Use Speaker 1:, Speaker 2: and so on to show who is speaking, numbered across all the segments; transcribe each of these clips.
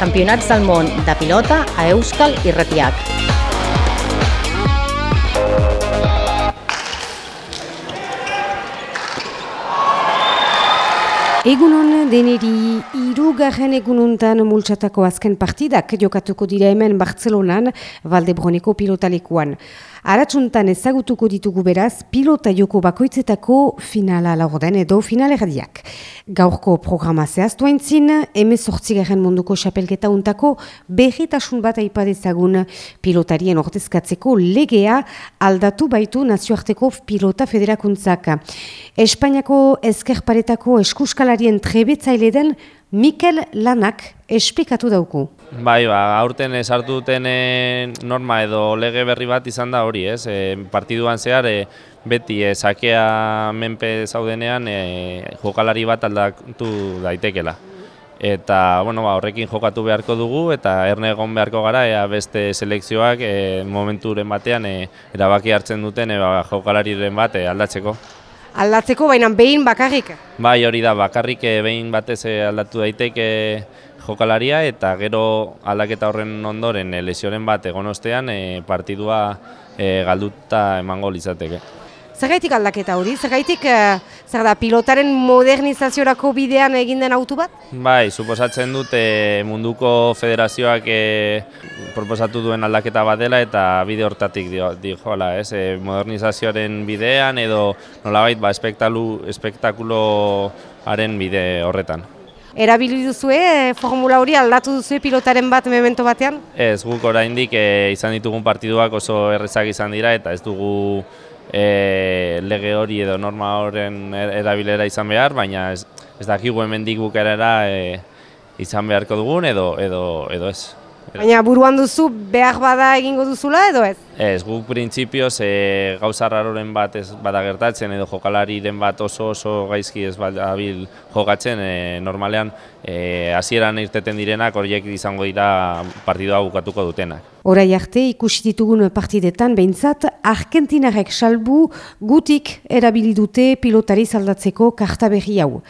Speaker 1: Campionats del món de pilota a Euskal Irratiak.
Speaker 2: Egunon deneri irugarren egununtan multsatako azken partidak jokatuko dira hemen Bartzelonan Valdebroneko pilotalekuan. Aratsuntan ezagutuko ditugu beraz, pilota joko bakoitzetako finala laurden edo finale erradiak. Gaurko programa zehaztu haintzin, emezortzigaren munduko xapelketa untako berritasun bat aipadezagun pilotarien ordezkatzeko legea aldatu baitu nazioarteko pilota federakuntzak. Espainiako ezkerparetako eskuskalarien trebetzaile den Mikel Lanak esplikatu dauku.
Speaker 3: Bai, ba, aurten esartu duten norma edo lege berri bat izan da hori, ez? E, partiduan zehar, e, beti e, sakea menpe zaudenean e, jokalari bat aldatu daitekela. Eta, bueno, ba, horrekin jokatu beharko dugu eta erne egon beharko gara ea beste selekzioak e, momenturen batean e, erabaki hartzen duten e, ba, jokalariren bat e, aldatzeko.
Speaker 2: Aldatzeko, baina behin bakarrik?
Speaker 3: Bai, hori da, bakarrik eh, behin batez eh, aldatu daiteke jokalaria eta gero aldaketa horren ondoren eh, lesioren bat egon ostean partidua galduta emango litzateke.
Speaker 2: Zergaitik aldaketa hori? Zergaitik uh, zer da, pilotaren modernizaziorako bidean egin den autu bat?
Speaker 3: Bai, suposatzen dut munduko federazioak e, proposatu duen aldaketa bat dela eta bide hortatik dio, dio joala, ez? E, modernizazioaren bidean edo nolabait ba, espektakuloaren bide horretan.
Speaker 2: Erabili duzue, formula hori aldatu duzue pilotaren bat memento batean?
Speaker 3: Ez, guk oraindik e, izan ditugun partiduak oso errezak izan dira eta ez dugu e, lege hori edo norma horren er, erabilera izan behar, baina ez, ez dakigu hemen bukerera e, izan beharko dugun edo, edo, edo ez.
Speaker 2: Baina buruan duzu behar bada egingo duzula edo ez?
Speaker 3: Ez, guk printzipioz e, gauza raroren bat ez bada gertatzen edo jokalariren bat oso oso gaizki ez badabil jokatzen e, normalean e, hasieran irteten direnak horiek izango dira partidua bukatuko dutenak.
Speaker 2: Horai arte ikusi ditugun partidetan behintzat Argentinarek salbu gutik erabili dute pilotari zaldatzeko karta berri hau.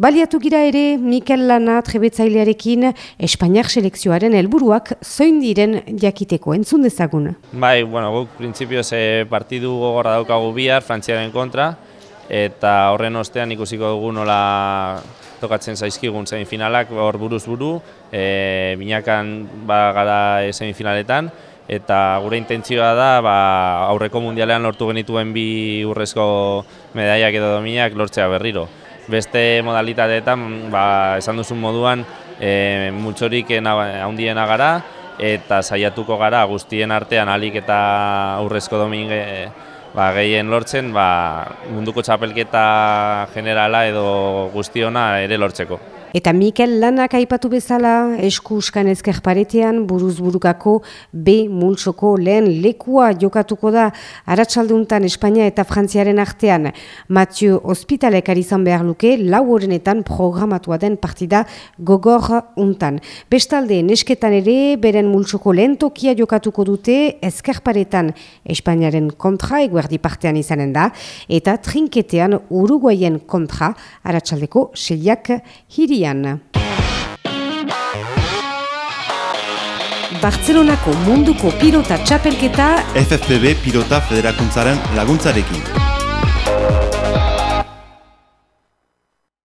Speaker 2: Baliatu gira ere, Mikel Lana trebetzailearekin Espainiak selekzioaren helburuak zoin diren jakiteko entzun dezagun.
Speaker 3: Bai, bueno, guk printzipioz e, partidu gogorra daukagu bihar, Frantziaren kontra, eta horren ostean ikusiko dugu nola tokatzen zaizkigun semifinalak hor buruz buru, e, binakan ba, gara semifinaletan, eta gure intentzioa da ba, aurreko mundialean lortu genituen bi urrezko medaiak edo dominak lortzea berriro beste modalitateetan ba, esan duzun moduan e, multzorik handiena gara eta saiatuko gara guztien artean alik eta aurrezko domin ba, gehien lortzen ba, munduko txapelketa generala edo guztiona ere lortzeko.
Speaker 2: Eta Mikel lanak aipatu bezala, eskuskan ezker paretean, buruz burukako B multsoko lehen lekua jokatuko da Aratsalduntan Espainia eta Frantziaren artean. Mathieu Hospitalek izan behar luke, lau horrenetan programatua den partida gogor untan. Bestalde, nesketan ere, beren multsoko lehen tokia jokatuko dute ezker paretan Espainiaren kontra eguerdi partean izanen da, eta trinketean Uruguayen kontra Aratsaldeko seiak hiri herrian. Bartzelonako munduko pilota txapelketa
Speaker 4: FFPB Pilota Federakuntzaren laguntzarekin.